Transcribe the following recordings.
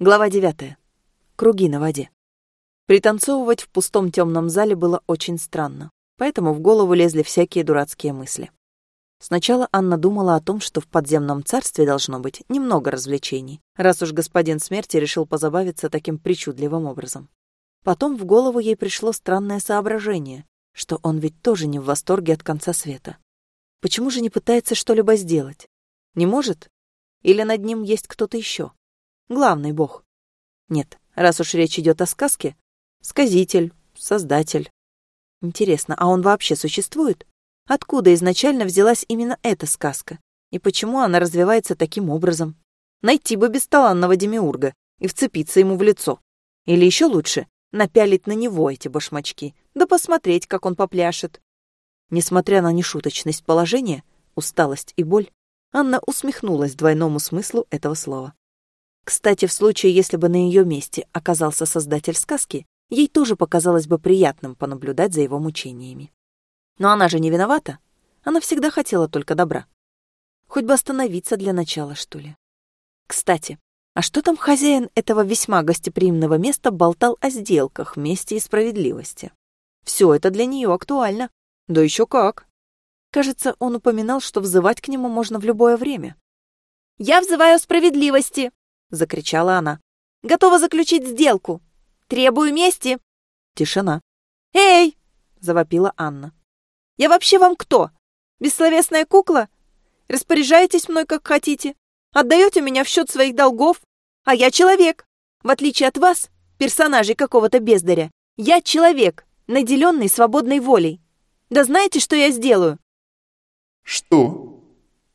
Глава 9. Круги на воде. Пританцовывать в пустом темном зале было очень странно, поэтому в голову лезли всякие дурацкие мысли. Сначала Анна думала о том, что в подземном царстве должно быть немного развлечений, раз уж господин смерти решил позабавиться таким причудливым образом. Потом в голову ей пришло странное соображение, что он ведь тоже не в восторге от конца света. Почему же не пытается что-либо сделать? Не может? Или над ним есть кто-то еще? Главный бог. Нет, раз уж речь идет о сказке, сказитель, создатель. Интересно, а он вообще существует? Откуда изначально взялась именно эта сказка? И почему она развивается таким образом? Найти бы бесталанного демиурга и вцепиться ему в лицо. Или еще лучше, напялить на него эти башмачки, да посмотреть, как он попляшет. Несмотря на нешуточность положения, усталость и боль, Анна усмехнулась двойному смыслу этого слова. Кстати, в случае, если бы на ее месте оказался создатель сказки, ей тоже показалось бы приятным понаблюдать за его мучениями. Но она же не виновата. Она всегда хотела только добра. Хоть бы остановиться для начала, что ли. Кстати, а что там хозяин этого весьма гостеприимного места болтал о сделках, мести и справедливости? Все это для нее актуально. Да еще как. Кажется, он упоминал, что взывать к нему можно в любое время. «Я взываю справедливости!» Закричала она. «Готова заключить сделку! Требую мести!» Тишина. «Эй!» — завопила Анна. «Я вообще вам кто? Бессловесная кукла? Распоряжаетесь мной, как хотите. Отдаете меня в счет своих долгов. А я человек. В отличие от вас, персонажей какого-то бездаря, я человек, наделенный свободной волей. Да знаете, что я сделаю?» «Что?»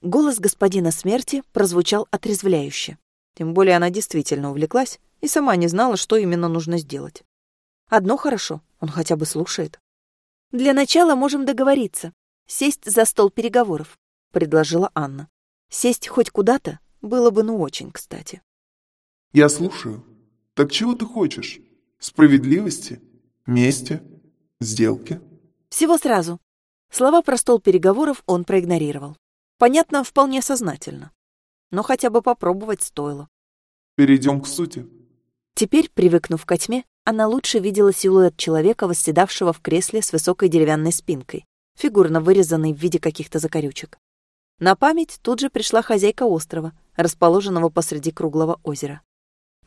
Голос господина смерти прозвучал отрезвляюще. Тем более она действительно увлеклась и сама не знала, что именно нужно сделать. Одно хорошо, он хотя бы слушает. «Для начала можем договориться. Сесть за стол переговоров», — предложила Анна. «Сесть хоть куда-то было бы ну очень кстати». «Я слушаю. Так чего ты хочешь? Справедливости? Мести? Сделки?» «Всего сразу». Слова про стол переговоров он проигнорировал. Понятно, вполне сознательно но хотя бы попробовать стоило. Перейдем к сути. Теперь, привыкнув к тьме, она лучше видела силуэт человека, восседавшего в кресле с высокой деревянной спинкой, фигурно вырезанной в виде каких-то закорючек. На память тут же пришла хозяйка острова, расположенного посреди круглого озера.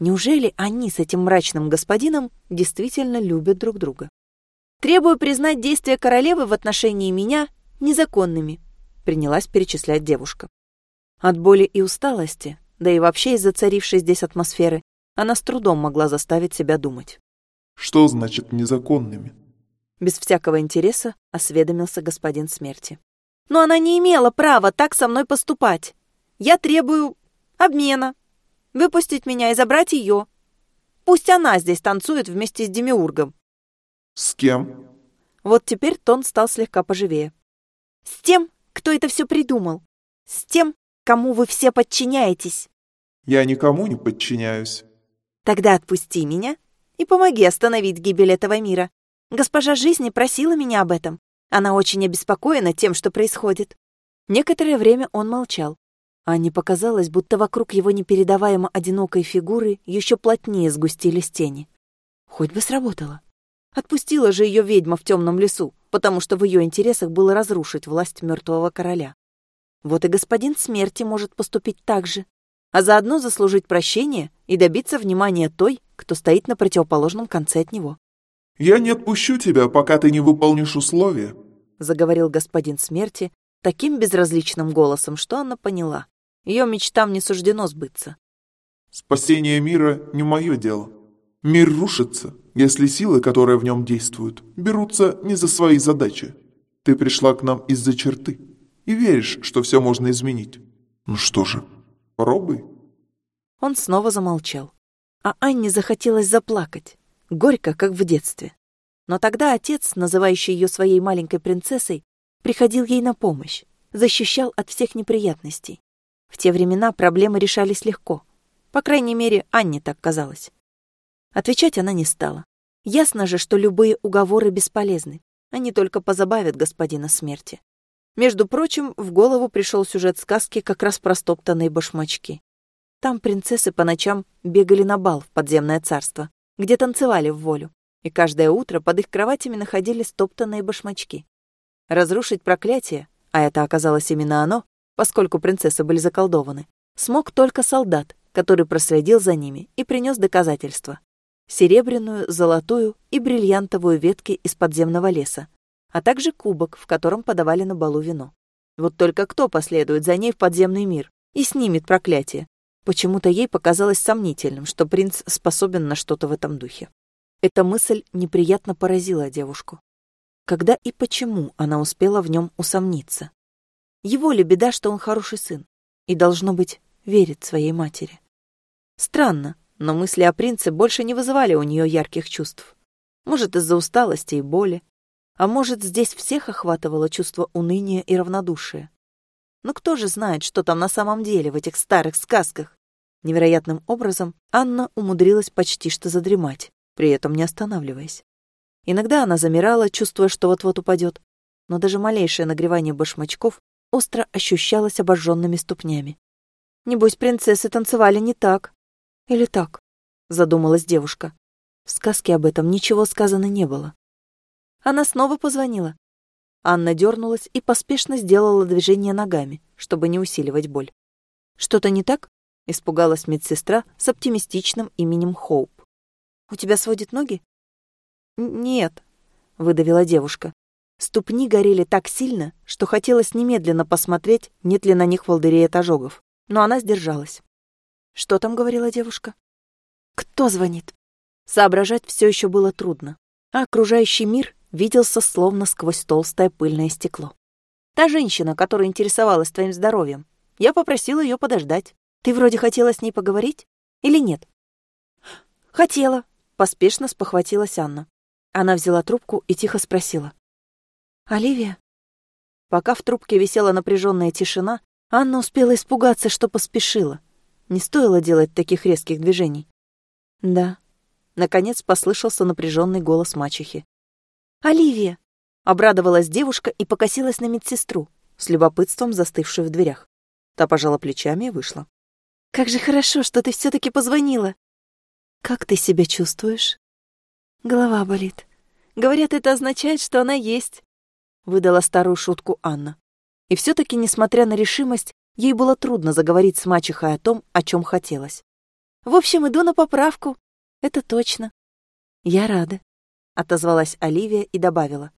Неужели они с этим мрачным господином действительно любят друг друга? «Требую признать действия королевы в отношении меня незаконными», принялась перечислять девушка. От боли и усталости, да и вообще из-за царившей здесь атмосферы, она с трудом могла заставить себя думать. «Что значит незаконными?» Без всякого интереса осведомился господин смерти. «Но она не имела права так со мной поступать. Я требую обмена. Выпустить меня и забрать ее. Пусть она здесь танцует вместе с Демиургом». «С кем?» Вот теперь тон стал слегка поживее. «С тем, кто это все придумал. С тем, кому вы все подчиняетесь. Я никому не подчиняюсь. Тогда отпусти меня и помоги остановить гибель этого мира. Госпожа жизни просила меня об этом. Она очень обеспокоена тем, что происходит. Некоторое время он молчал. Анне показалось, будто вокруг его непередаваемо одинокой фигуры еще плотнее сгустились тени. Хоть бы сработало. Отпустила же ее ведьма в темном лесу, потому что в ее интересах было разрушить власть мертвого короля. Вот и господин смерти может поступить так же, а заодно заслужить прощение и добиться внимания той, кто стоит на противоположном конце от него. «Я не отпущу тебя, пока ты не выполнишь условия», — заговорил господин смерти таким безразличным голосом, что она поняла. Ее мечтам не суждено сбыться. «Спасение мира — не мое дело. Мир рушится, если силы, которые в нем действуют, берутся не за свои задачи. Ты пришла к нам из-за черты и веришь, что все можно изменить. Ну что же, пробуй. Он снова замолчал. А Анне захотелось заплакать, горько, как в детстве. Но тогда отец, называющий ее своей маленькой принцессой, приходил ей на помощь, защищал от всех неприятностей. В те времена проблемы решались легко. По крайней мере, Анне так казалось. Отвечать она не стала. Ясно же, что любые уговоры бесполезны. Они только позабавят господина смерти. Между прочим, в голову пришел сюжет сказки как раз про стоптанные башмачки. Там принцессы по ночам бегали на бал в подземное царство, где танцевали в волю, и каждое утро под их кроватями находились топтанные башмачки. Разрушить проклятие, а это оказалось именно оно, поскольку принцессы были заколдованы, смог только солдат, который проследил за ними и принес доказательства. Серебряную, золотую и бриллиантовую ветки из подземного леса, а также кубок, в котором подавали на балу вино. Вот только кто последует за ней в подземный мир и снимет проклятие? Почему-то ей показалось сомнительным, что принц способен на что-то в этом духе. Эта мысль неприятно поразила девушку. Когда и почему она успела в нем усомниться? Его ли беда, что он хороший сын и, должно быть, верит своей матери? Странно, но мысли о принце больше не вызывали у нее ярких чувств. Может, из-за усталости и боли, а может, здесь всех охватывало чувство уныния и равнодушия. Но кто же знает, что там на самом деле в этих старых сказках? Невероятным образом Анна умудрилась почти что задремать, при этом не останавливаясь. Иногда она замирала, чувствуя, что вот-вот упадет, но даже малейшее нагревание башмачков остро ощущалось обожженными ступнями. Небось, принцессы танцевали не так. Или так? Задумалась девушка. В сказке об этом ничего сказано не было. Она снова позвонила. Анна дернулась и поспешно сделала движение ногами, чтобы не усиливать боль. «Что-то не так?» — испугалась медсестра с оптимистичным именем Хоуп. «У тебя сводит ноги?» «Нет», — выдавила девушка. Ступни горели так сильно, что хотелось немедленно посмотреть, нет ли на них волдырей от ожогов. Но она сдержалась. «Что там?» — говорила девушка. «Кто звонит?» Соображать все еще было трудно, а окружающий мир виделся словно сквозь толстое пыльное стекло. Та женщина, которая интересовалась твоим здоровьем. Я попросила ее подождать. Ты вроде хотела с ней поговорить? Или нет? Хотела, поспешно спохватилась Анна. Она взяла трубку и тихо спросила. «Оливия?» Пока в трубке висела напряженная тишина, Анна успела испугаться, что поспешила. Не стоило делать таких резких движений. «Да». Наконец послышался напряженный голос мачехи. «Оливия!» — обрадовалась девушка и покосилась на медсестру, с любопытством застывшую в дверях. Та пожала плечами и вышла. «Как же хорошо, что ты все таки позвонила!» «Как ты себя чувствуешь?» «Голова болит. Говорят, это означает, что она есть», — выдала старую шутку Анна. И все таки несмотря на решимость, ей было трудно заговорить с мачехой о том, о чем хотелось. «В общем, иду на поправку. Это точно. Я рада. — отозвалась Оливия и добавила.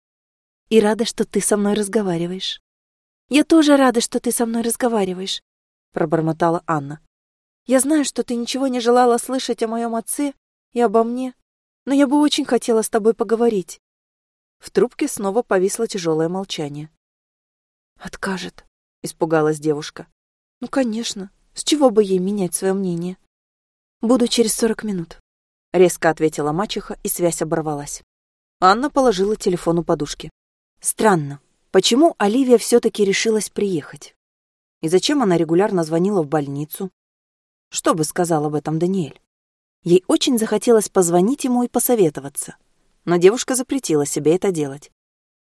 «И рада, что ты со мной разговариваешь». «Я тоже рада, что ты со мной разговариваешь», — пробормотала Анна. «Я знаю, что ты ничего не желала слышать о моем отце и обо мне, но я бы очень хотела с тобой поговорить». В трубке снова повисло тяжелое молчание. «Откажет», — испугалась девушка. «Ну, конечно. С чего бы ей менять свое мнение?» «Буду через сорок минут». Резко ответила мачеха, и связь оборвалась. Анна положила телефон у подушки. Странно, почему Оливия все таки решилась приехать? И зачем она регулярно звонила в больницу? Что бы сказал об этом Даниэль? Ей очень захотелось позвонить ему и посоветоваться, но девушка запретила себе это делать.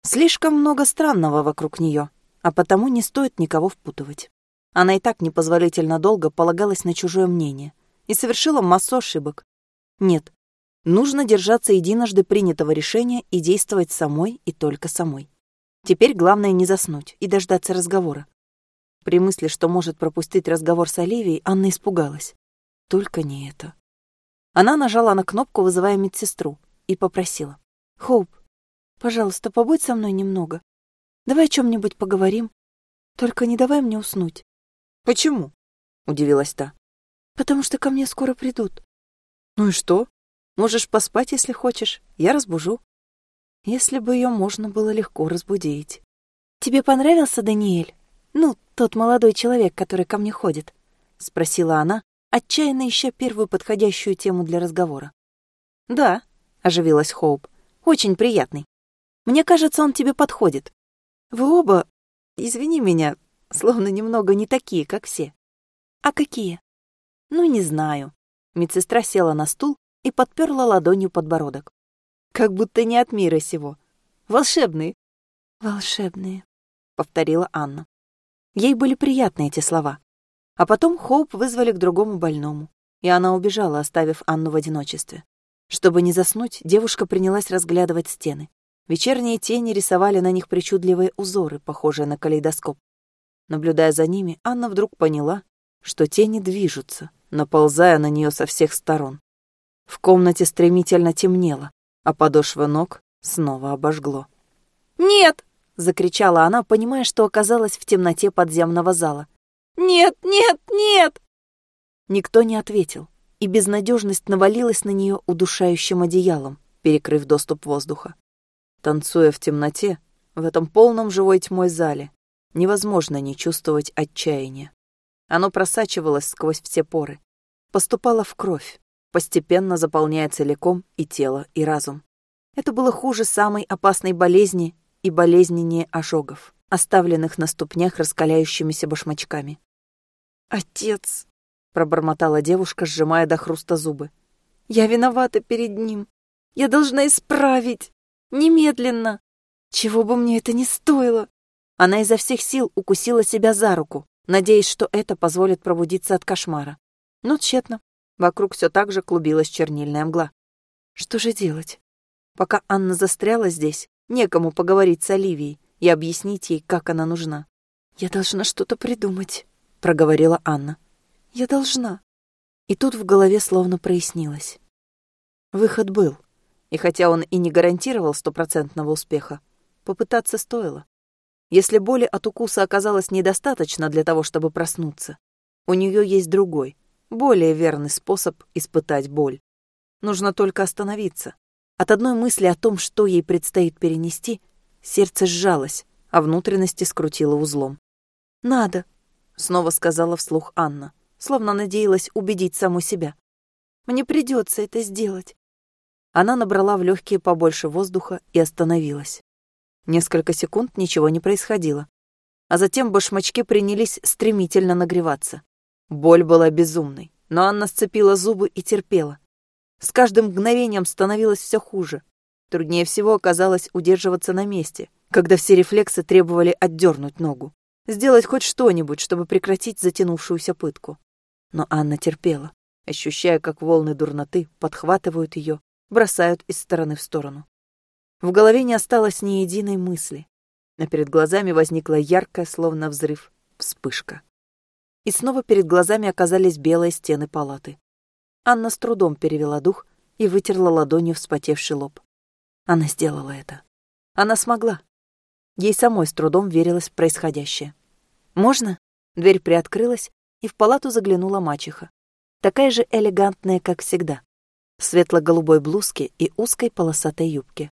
Слишком много странного вокруг нее, а потому не стоит никого впутывать. Она и так непозволительно долго полагалась на чужое мнение и совершила массу ошибок, нет, нужно держаться единожды принятого решения и действовать самой и только самой. Теперь главное не заснуть и дождаться разговора. При мысли, что может пропустить разговор с Оливией, Анна испугалась. Только не это. Она нажала на кнопку, вызывая медсестру, и попросила. «Хоуп, пожалуйста, побудь со мной немного. Давай о чем нибудь поговорим. Только не давай мне уснуть». «Почему?» — удивилась та. «Потому что ко мне скоро придут. Ну и что? Можешь поспать, если хочешь. Я разбужу. Если бы ее можно было легко разбудить. Тебе понравился Даниэль? Ну, тот молодой человек, который ко мне ходит? Спросила она, отчаянно ища первую подходящую тему для разговора. Да, оживилась Хоуп. Очень приятный. Мне кажется, он тебе подходит. Вы оба, извини меня, словно немного не такие, как все. А какие? Ну, не знаю. Медсестра села на стул и подперла ладонью подбородок. Как будто не от мира сего. Волшебные. Волшебные, повторила Анна. Ей были приятны эти слова. А потом Хоуп вызвали к другому больному, и она убежала, оставив Анну в одиночестве. Чтобы не заснуть, девушка принялась разглядывать стены. Вечерние тени рисовали на них причудливые узоры, похожие на калейдоскоп. Наблюдая за ними, Анна вдруг поняла, что тени движутся, наползая на нее со всех сторон. В комнате стремительно темнело, а подошва ног снова обожгло. «Нет!» — закричала она, понимая, что оказалась в темноте подземного зала. «Нет, нет, нет!» Никто не ответил, и безнадежность навалилась на нее удушающим одеялом, перекрыв доступ воздуха. Танцуя в темноте, в этом полном живой тьмой зале, невозможно не чувствовать отчаяния. Оно просачивалось сквозь все поры, поступало в кровь, постепенно заполняя целиком и тело, и разум. Это было хуже самой опасной болезни и болезненнее ожогов, оставленных на ступнях раскаляющимися башмачками. «Отец!» — пробормотала девушка, сжимая до хруста зубы. «Я виновата перед ним. Я должна исправить. Немедленно. Чего бы мне это ни стоило!» Она изо всех сил укусила себя за руку, надеясь, что это позволит пробудиться от кошмара. Но тщетно. Вокруг все так же клубилась чернильная мгла. Что же делать? Пока Анна застряла здесь, некому поговорить с Оливией и объяснить ей, как она нужна. «Я должна что-то придумать», — проговорила Анна. «Я должна». И тут в голове словно прояснилось. Выход был, и хотя он и не гарантировал стопроцентного успеха, попытаться стоило. Если боли от укуса оказалось недостаточно для того, чтобы проснуться, у нее есть другой, более верный способ испытать боль. Нужно только остановиться. От одной мысли о том, что ей предстоит перенести, сердце сжалось, а внутренности скрутило узлом. «Надо», — снова сказала вслух Анна, словно надеялась убедить саму себя. «Мне придется это сделать». Она набрала в легкие побольше воздуха и остановилась. Несколько секунд ничего не происходило. А затем башмачки принялись стремительно нагреваться. Боль была безумной, но Анна сцепила зубы и терпела. С каждым мгновением становилось все хуже. Труднее всего оказалось удерживаться на месте, когда все рефлексы требовали отдернуть ногу, сделать хоть что-нибудь, чтобы прекратить затянувшуюся пытку. Но Анна терпела, ощущая, как волны дурноты подхватывают ее, бросают из стороны в сторону. В голове не осталось ни единой мысли, а перед глазами возникла яркая, словно взрыв, вспышка. И снова перед глазами оказались белые стены палаты. Анна с трудом перевела дух и вытерла ладонью вспотевший лоб. Она сделала это. Она смогла. Ей самой с трудом верилось в происходящее. «Можно?» Дверь приоткрылась, и в палату заглянула мачеха. Такая же элегантная, как всегда. В светло-голубой блузке и узкой полосатой юбке.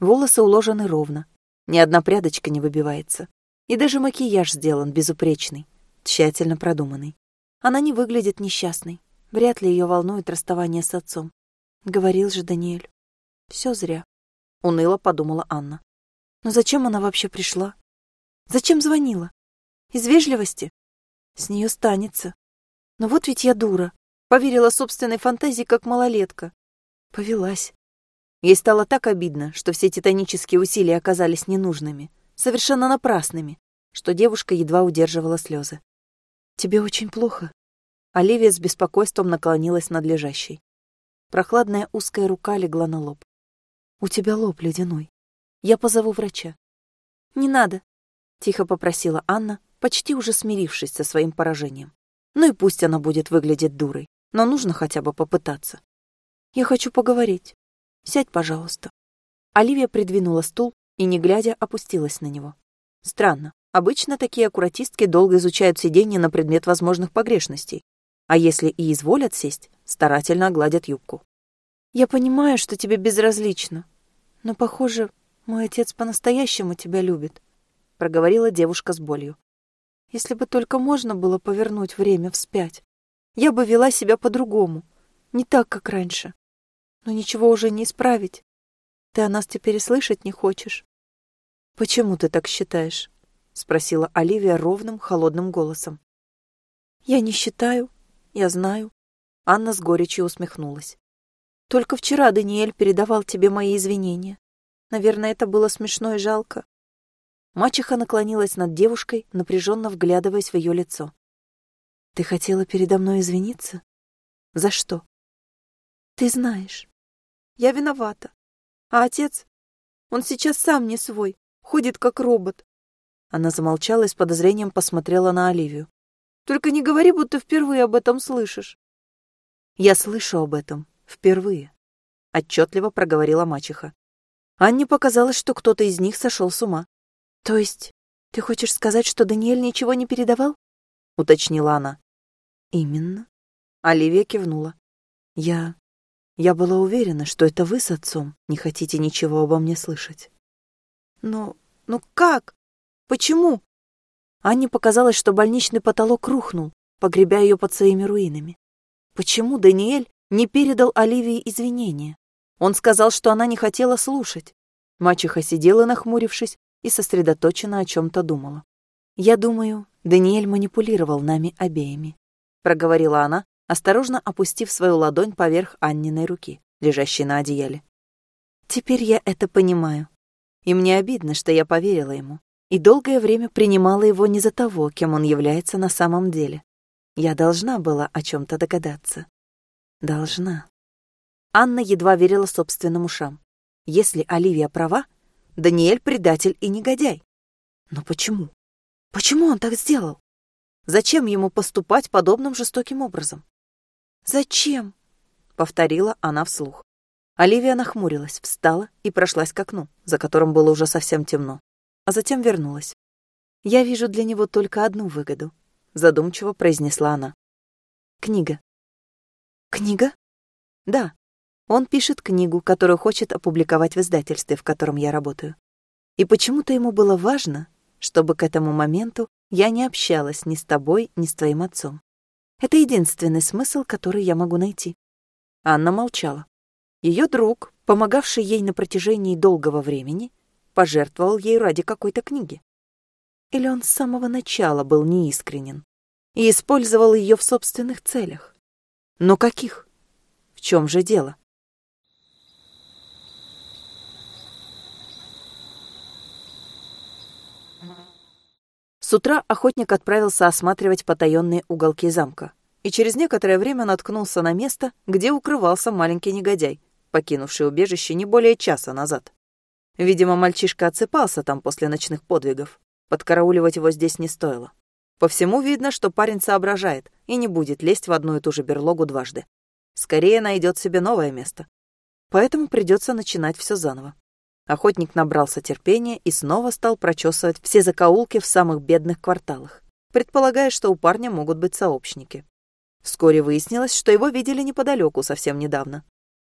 Волосы уложены ровно, ни одна прядочка не выбивается. И даже макияж сделан безупречный, тщательно продуманный. Она не выглядит несчастной. Вряд ли ее волнует расставание с отцом. Говорил же Даниэль. Все зря. Уныло подумала Анна. Но зачем она вообще пришла? Зачем звонила? Из вежливости? С нее станется. Но вот ведь я дура. Поверила собственной фантазии, как малолетка. Повелась. Ей стало так обидно, что все титанические усилия оказались ненужными, совершенно напрасными, что девушка едва удерживала слезы. «Тебе очень плохо?» Оливия с беспокойством наклонилась над лежащей. Прохладная узкая рука легла на лоб. «У тебя лоб ледяной. Я позову врача». «Не надо», — тихо попросила Анна, почти уже смирившись со своим поражением. Ну и пусть она будет выглядеть дурой, но нужно хотя бы попытаться. «Я хочу поговорить». Сядь, пожалуйста». Оливия придвинула стул и, не глядя, опустилась на него. Странно. Обычно такие аккуратистки долго изучают сиденье на предмет возможных погрешностей. А если и изволят сесть, старательно огладят юбку. «Я понимаю, что тебе безразлично, но, похоже, мой отец по-настоящему тебя любит», — проговорила девушка с болью. «Если бы только можно было повернуть время вспять, я бы вела себя по-другому, не так, как раньше но ничего уже не исправить. Ты о нас теперь и слышать не хочешь. Почему ты так считаешь? спросила Оливия ровным, холодным голосом. Я не считаю, я знаю. Анна с горечью усмехнулась. Только вчера Даниэль передавал тебе мои извинения. Наверное, это было смешно и жалко. Мачеха наклонилась над девушкой, напряженно вглядываясь в ее лицо. Ты хотела передо мной извиниться? За что? Ты знаешь, я виновата. А отец, он сейчас сам не свой, ходит как робот. Она замолчала и с подозрением посмотрела на Оливию. Только не говори, будто впервые об этом слышишь. Я слышу об этом впервые, отчетливо проговорила мачеха. Анне показалось, что кто-то из них сошел с ума. То есть ты хочешь сказать, что Даниэль ничего не передавал? уточнила она. Именно. Оливия кивнула. Я... Я была уверена, что это вы с отцом не хотите ничего обо мне слышать. Но... Ну как? Почему? Анне показалось, что больничный потолок рухнул, погребя ее под своими руинами. Почему Даниэль не передал Оливии извинения? Он сказал, что она не хотела слушать. Мачеха сидела, нахмурившись, и сосредоточенно о чем-то думала. «Я думаю, Даниэль манипулировал нами обеими», — проговорила она, осторожно опустив свою ладонь поверх Анниной руки, лежащей на одеяле. «Теперь я это понимаю. И мне обидно, что я поверила ему и долгое время принимала его не за того, кем он является на самом деле. Я должна была о чем то догадаться. Должна. Анна едва верила собственным ушам. Если Оливия права, Даниэль — предатель и негодяй. Но почему? Почему он так сделал? Зачем ему поступать подобным жестоким образом? «Зачем?» — повторила она вслух. Оливия нахмурилась, встала и прошлась к окну, за которым было уже совсем темно а затем вернулась. «Я вижу для него только одну выгоду», — задумчиво произнесла она. «Книга». «Книга?» «Да. Он пишет книгу, которую хочет опубликовать в издательстве, в котором я работаю. И почему-то ему было важно, чтобы к этому моменту я не общалась ни с тобой, ни с твоим отцом. Это единственный смысл, который я могу найти». Анна молчала. Ее друг, помогавший ей на протяжении долгого времени, пожертвовал ей ради какой-то книги. Или он с самого начала был неискренен и использовал ее в собственных целях? Но каких? В чем же дело? С утра охотник отправился осматривать потаенные уголки замка, и через некоторое время наткнулся на место, где укрывался маленький негодяй, покинувший убежище не более часа назад. Видимо, мальчишка отсыпался там после ночных подвигов. Подкарауливать его здесь не стоило. По всему видно, что парень соображает и не будет лезть в одну и ту же берлогу дважды. Скорее найдет себе новое место. Поэтому придется начинать все заново. Охотник набрался терпения и снова стал прочесывать все закоулки в самых бедных кварталах, предполагая, что у парня могут быть сообщники. Вскоре выяснилось, что его видели неподалеку совсем недавно.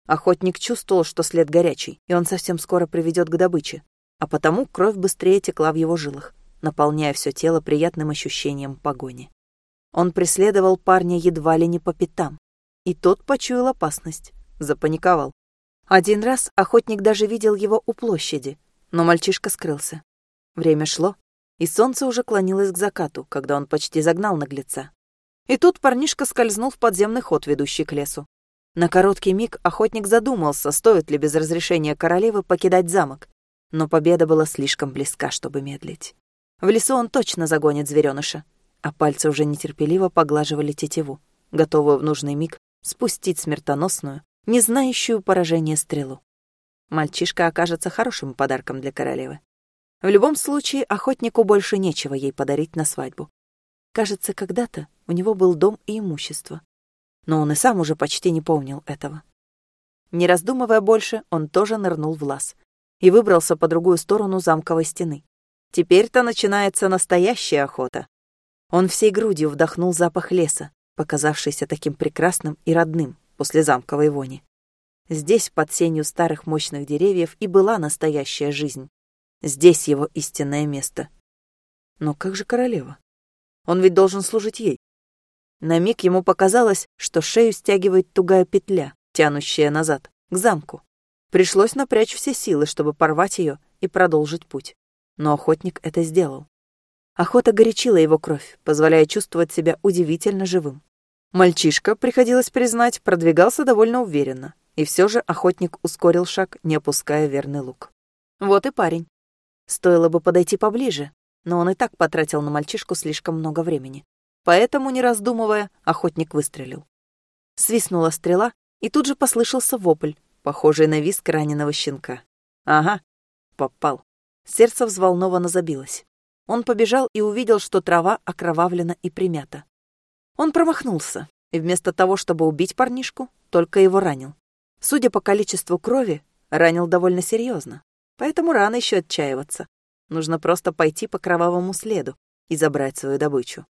Охотник чувствовал, что след горячий, и он совсем скоро приведет к добыче, а потому кровь быстрее текла в его жилах, наполняя все тело приятным ощущением погони. Он преследовал парня едва ли не по пятам, и тот почуял опасность, запаниковал. Один раз охотник даже видел его у площади, но мальчишка скрылся. Время шло, и солнце уже клонилось к закату, когда он почти загнал наглеца. И тут парнишка скользнул в подземный ход, ведущий к лесу. На короткий миг охотник задумался, стоит ли без разрешения королевы покидать замок, но победа была слишком близка, чтобы медлить. В лесу он точно загонит зверёныша, а пальцы уже нетерпеливо поглаживали тетиву, готовую в нужный миг спустить смертоносную, не знающую поражения стрелу. Мальчишка окажется хорошим подарком для королевы. В любом случае, охотнику больше нечего ей подарить на свадьбу. Кажется, когда-то у него был дом и имущество но он и сам уже почти не помнил этого. Не раздумывая больше, он тоже нырнул в лаз и выбрался по другую сторону замковой стены. Теперь-то начинается настоящая охота. Он всей грудью вдохнул запах леса, показавшийся таким прекрасным и родным после замковой вони. Здесь, под сенью старых мощных деревьев, и была настоящая жизнь. Здесь его истинное место. Но как же королева? Он ведь должен служить ей. На миг ему показалось, что шею стягивает тугая петля, тянущая назад, к замку. Пришлось напрячь все силы, чтобы порвать ее и продолжить путь. Но охотник это сделал. Охота горячила его кровь, позволяя чувствовать себя удивительно живым. Мальчишка, приходилось признать, продвигался довольно уверенно, и все же охотник ускорил шаг, не опуская верный лук. Вот и парень. Стоило бы подойти поближе, но он и так потратил на мальчишку слишком много времени. Поэтому, не раздумывая, охотник выстрелил. Свистнула стрела, и тут же послышался вопль, похожий на визг раненого щенка. Ага, попал. Сердце взволнованно забилось. Он побежал и увидел, что трава окровавлена и примята. Он промахнулся, и вместо того, чтобы убить парнишку, только его ранил. Судя по количеству крови, ранил довольно серьезно, поэтому рано еще отчаиваться. Нужно просто пойти по кровавому следу и забрать свою добычу.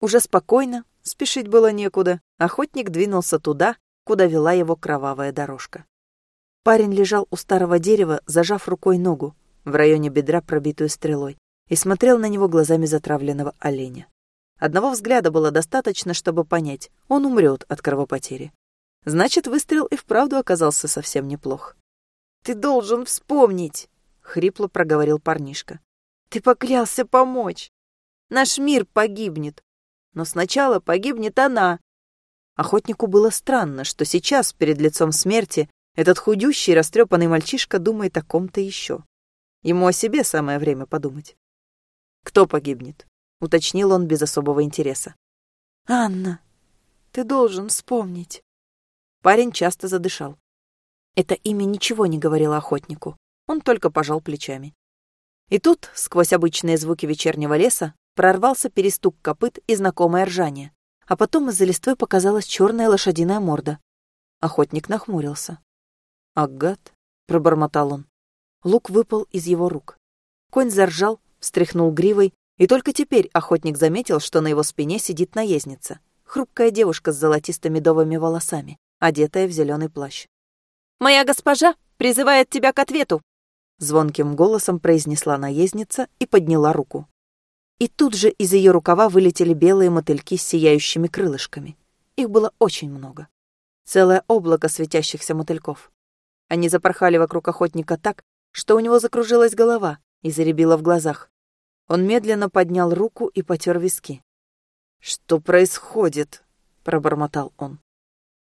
Уже спокойно, спешить было некуда, охотник двинулся туда, куда вела его кровавая дорожка. Парень лежал у старого дерева, зажав рукой ногу, в районе бедра, пробитую стрелой, и смотрел на него глазами затравленного оленя. Одного взгляда было достаточно, чтобы понять, он умрет от кровопотери. Значит, выстрел и вправду оказался совсем неплох. «Ты должен вспомнить!» — хрипло проговорил парнишка. «Ты поклялся помочь! Наш мир погибнет! Но сначала погибнет она!» Охотнику было странно, что сейчас, перед лицом смерти, этот худющий, растрепанный мальчишка думает о ком-то еще. Ему о себе самое время подумать. «Кто погибнет?» — уточнил он без особого интереса. «Анна, ты должен вспомнить». Парень часто задышал. Это имя ничего не говорило охотнику. Он только пожал плечами. И тут, сквозь обычные звуки вечернего леса, прорвался перестук копыт и знакомое ржание, а потом из-за листвы показалась черная лошадиная морда. Охотник нахмурился. «Агат», — пробормотал он. Лук выпал из его рук. Конь заржал, встряхнул гривой, и только теперь охотник заметил, что на его спине сидит наездница, хрупкая девушка с золотисто-медовыми волосами, одетая в зеленый плащ. «Моя госпожа призывает тебя к ответу!» Звонким голосом произнесла наездница и подняла руку. И тут же из ее рукава вылетели белые мотыльки с сияющими крылышками. Их было очень много. Целое облако светящихся мотыльков. Они запорхали вокруг охотника так, что у него закружилась голова и заребила в глазах. Он медленно поднял руку и потер виски. «Что происходит?» — пробормотал он.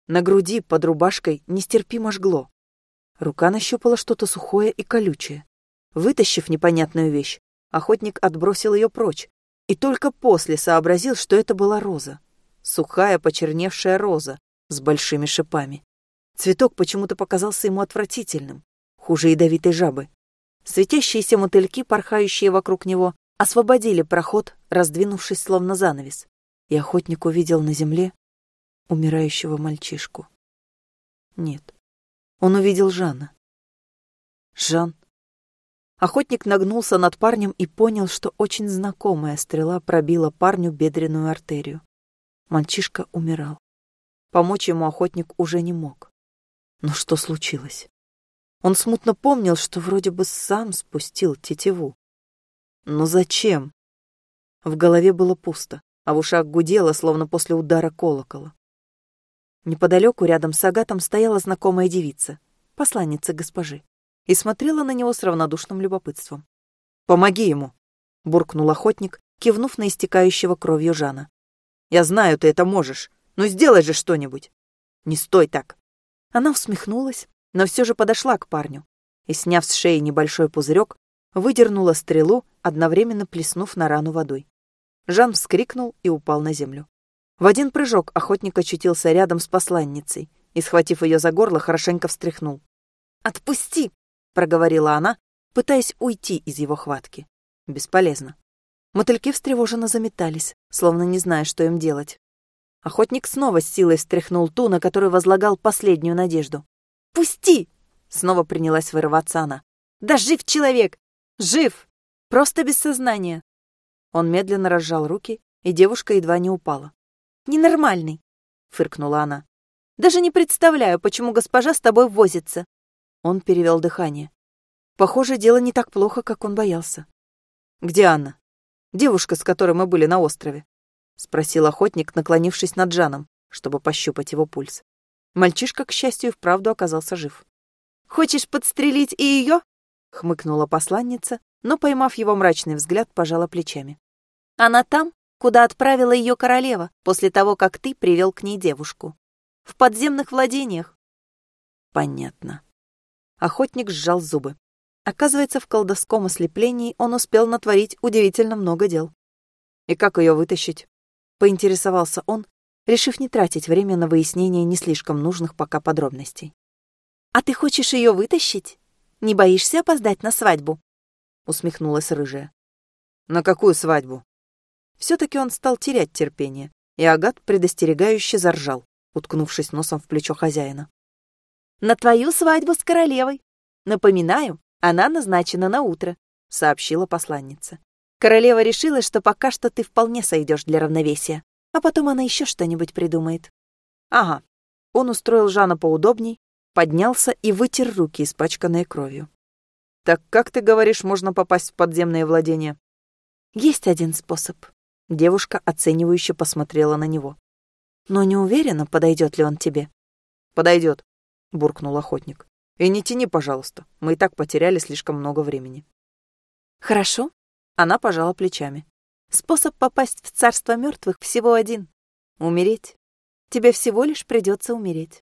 На груди под рубашкой нестерпимо жгло. Рука нащупала что-то сухое и колючее. Вытащив непонятную вещь, охотник отбросил ее прочь и только после сообразил, что это была роза. Сухая, почерневшая роза с большими шипами. Цветок почему-то показался ему отвратительным, хуже ядовитой жабы. Светящиеся мотыльки, порхающие вокруг него, освободили проход, раздвинувшись словно занавес, и охотник увидел на земле умирающего мальчишку. Нет, он увидел Жана. Жан. Охотник нагнулся над парнем и понял, что очень знакомая стрела пробила парню бедренную артерию. Мальчишка умирал. Помочь ему охотник уже не мог. Но что случилось? Он смутно помнил, что вроде бы сам спустил тетиву. Но зачем? В голове было пусто, а в ушах гудело, словно после удара колокола. Неподалеку, рядом с Агатом, стояла знакомая девица, посланница госпожи, и смотрела на него с равнодушным любопытством. «Помоги ему!» — буркнул охотник, кивнув на истекающего кровью Жана. «Я знаю, ты это можешь, но сделай же что-нибудь!» «Не стой так!» Она усмехнулась, но все же подошла к парню и, сняв с шеи небольшой пузырек, выдернула стрелу, одновременно плеснув на рану водой. Жан вскрикнул и упал на землю. В один прыжок охотник очутился рядом с посланницей и, схватив ее за горло, хорошенько встряхнул. «Отпусти!» — проговорила она, пытаясь уйти из его хватки. Бесполезно. Мотыльки встревоженно заметались, словно не зная, что им делать. Охотник снова с силой встряхнул ту, на которую возлагал последнюю надежду. «Пусти!» — снова принялась вырываться она. «Да жив человек! Жив! Просто без сознания!» Он медленно разжал руки, и девушка едва не упала. «Ненормальный!» — фыркнула она. «Даже не представляю, почему госпожа с тобой возится!» Он перевел дыхание. Похоже, дело не так плохо, как он боялся. «Где Анна? Девушка, с которой мы были на острове?» — спросил охотник, наклонившись над Жаном, чтобы пощупать его пульс. Мальчишка, к счастью, вправду оказался жив. «Хочешь подстрелить и ее?» — хмыкнула посланница, но, поймав его мрачный взгляд, пожала плечами. «Она там, куда отправила ее королева после того, как ты привел к ней девушку. В подземных владениях. Понятно. Охотник сжал зубы. Оказывается, в колдовском ослеплении он успел натворить удивительно много дел. И как ее вытащить? Поинтересовался он, решив не тратить время на выяснение не слишком нужных пока подробностей. «А ты хочешь ее вытащить? Не боишься опоздать на свадьбу?» Усмехнулась рыжая. «На какую свадьбу?» Все таки он стал терять терпение, и Агат предостерегающе заржал, уткнувшись носом в плечо хозяина. «На твою свадьбу с королевой. Напоминаю, она назначена на утро», — сообщила посланница. «Королева решила, что пока что ты вполне сойдешь для равновесия, а потом она еще что-нибудь придумает». «Ага». Он устроил Жана поудобней, поднялся и вытер руки, испачканные кровью. «Так как, ты говоришь, можно попасть в подземные владения?» «Есть один способ», Девушка оценивающе посмотрела на него. «Но не уверена, подойдет ли он тебе». «Подойдет», — буркнул охотник. «И не тяни, пожалуйста, мы и так потеряли слишком много времени». «Хорошо», — она пожала плечами. «Способ попасть в царство мертвых всего один — умереть. Тебе всего лишь придется умереть.